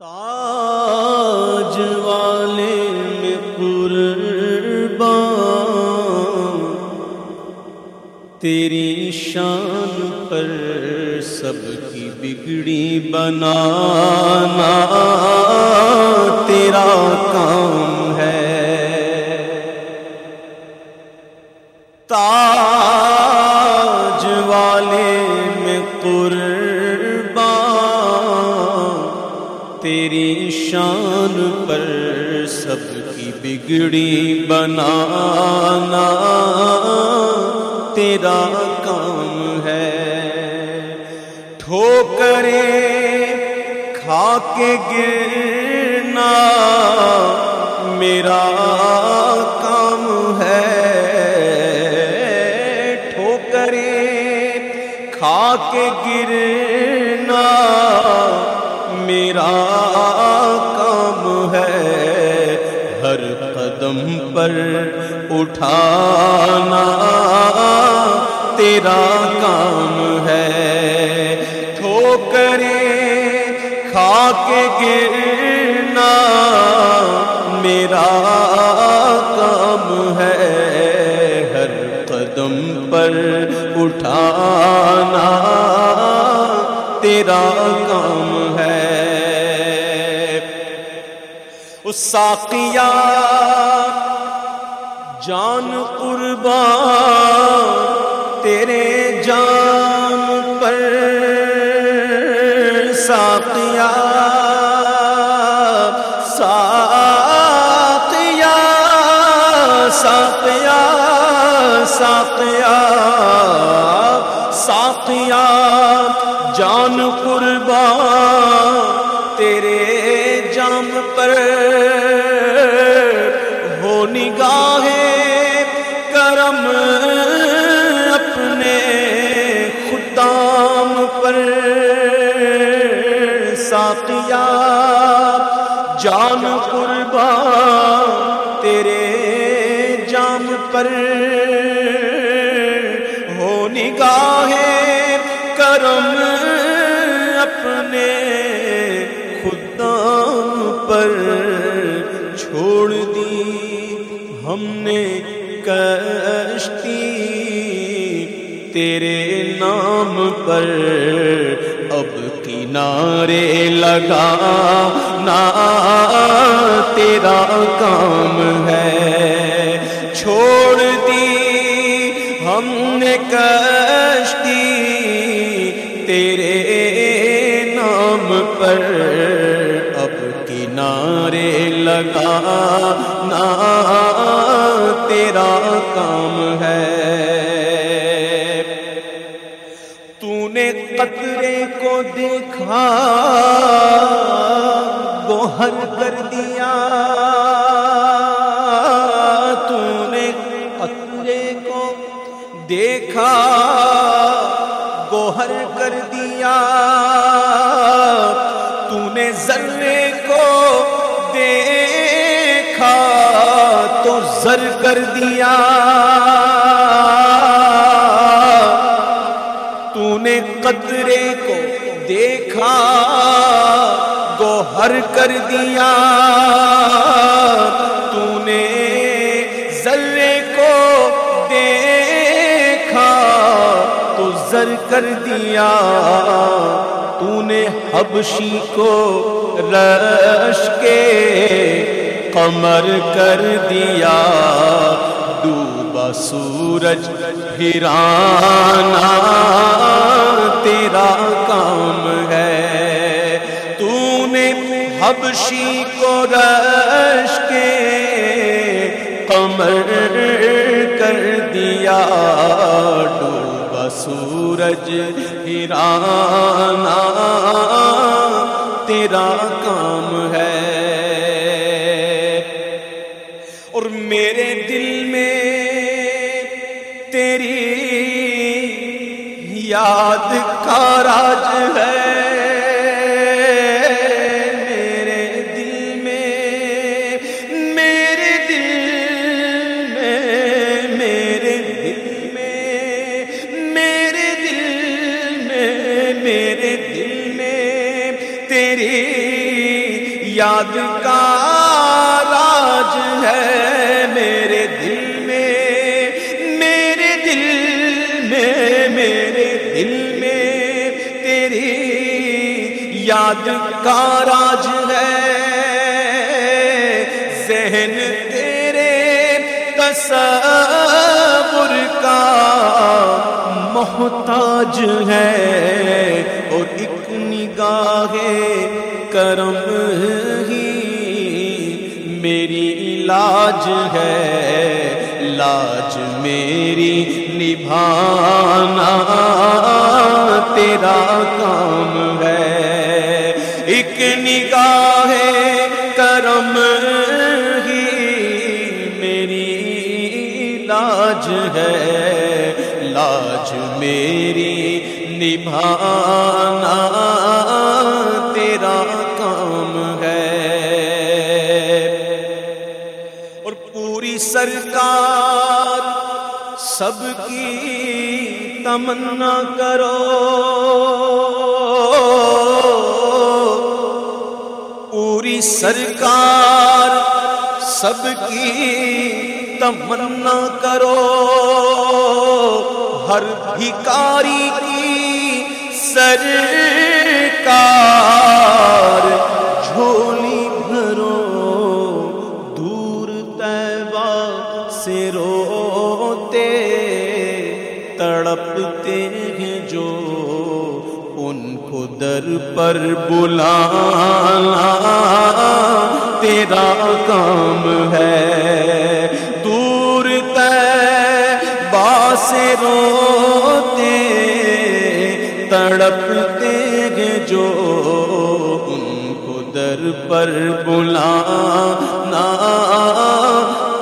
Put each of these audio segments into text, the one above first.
تاج والے میں قربان تیری شان پر سب کی بگڑی بنانا تیرا کام تیری شان پر سب کی بگڑی بنانا تیرا کام ہے۔ ٹھوکرے کھا کے گرنا میرا کام ہے۔ ٹھوکرے کھا کے گرنا پر اٹھانا تیرا کام ہے۔ ٹھوکرے کھا کے گرنا میرا کام ہے۔ ہر قدم پر اٹھانا تیرا کام ہے۔ اس ساقیہ جان قربان تیرے جان پر ساقیہ ساقیہ ساقیہ ساقیہ ساقیہ، جان قربان تیرے جام پر ساقیہ جان قربان تیرے جام پر ہو نگاہ کرم اپنے خدام پر چھوڑ دی۔ ہم نے کشتی تیرے نام پر کنارے لگا نا تیرا کام ہے چھوڑ دی ہم نے کشتی تیرے نام پر اب کنارے لگا نا تیرا کام ہے قطرے کو دیکھا گوہر کر دیا۔ تو نے قطرے کو دیکھا گوہر کر دیا۔ تو نے ذرے کو دیکھا، تو زر کر دیا۔ قطرے کو دیکھا، گوہر کر دیا۔ تو نے ذرے کو دیکھا، تو زر کر دیا۔ تو نے حبشی کو رش کے قمر کر دیا۔ ڈوبا سورج پھرانا۔ تیرا کام ہے۔ تو نے حبشی کو رش کے قمر کر دیا۔ ڈوبا سورج ہرانا تیرا کام ہے۔ اور میرے دل میں تیری یاد یاد کا راج ہے میرے دل میں، میرے دل میں، میرے دل میں تیری یاد کا راج ہے۔ ذہن تصور کا محتاج ہے اور ایک نگاہ کرم ہی میری لاج ہے، لاج میری نبھانا تیرا کام ہے۔ ایک نگاہ لاج میری نبھانا تیرا کام ہے۔ اور پوری سرکار سب کی تمنا کرو۔ پوری سرکار سب کی تمنا کرو۔ ہر بھکاری کی سرکار جھولی بھرو دور تیبا سے روتے تڑپتے ہیں جو ان کو در پر بلانا تیرا کام ہے سے روتے تڑپتے ہیں جو ان کو در پر بلانا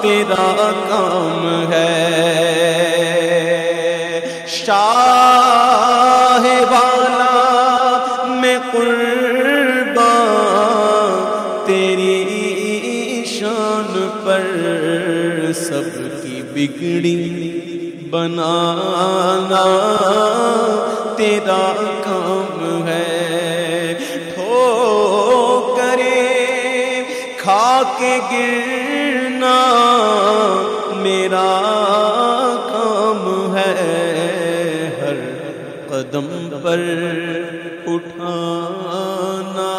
تیرا کام ہے۔ شاہ والا میں قربان تیری شان پر سب کی بگڑی۔ بنانا تیرا کام ہے۔ ٹھو کرے کھا کے گرنا میرا کام ہے۔ ہر قدم پر اٹھانا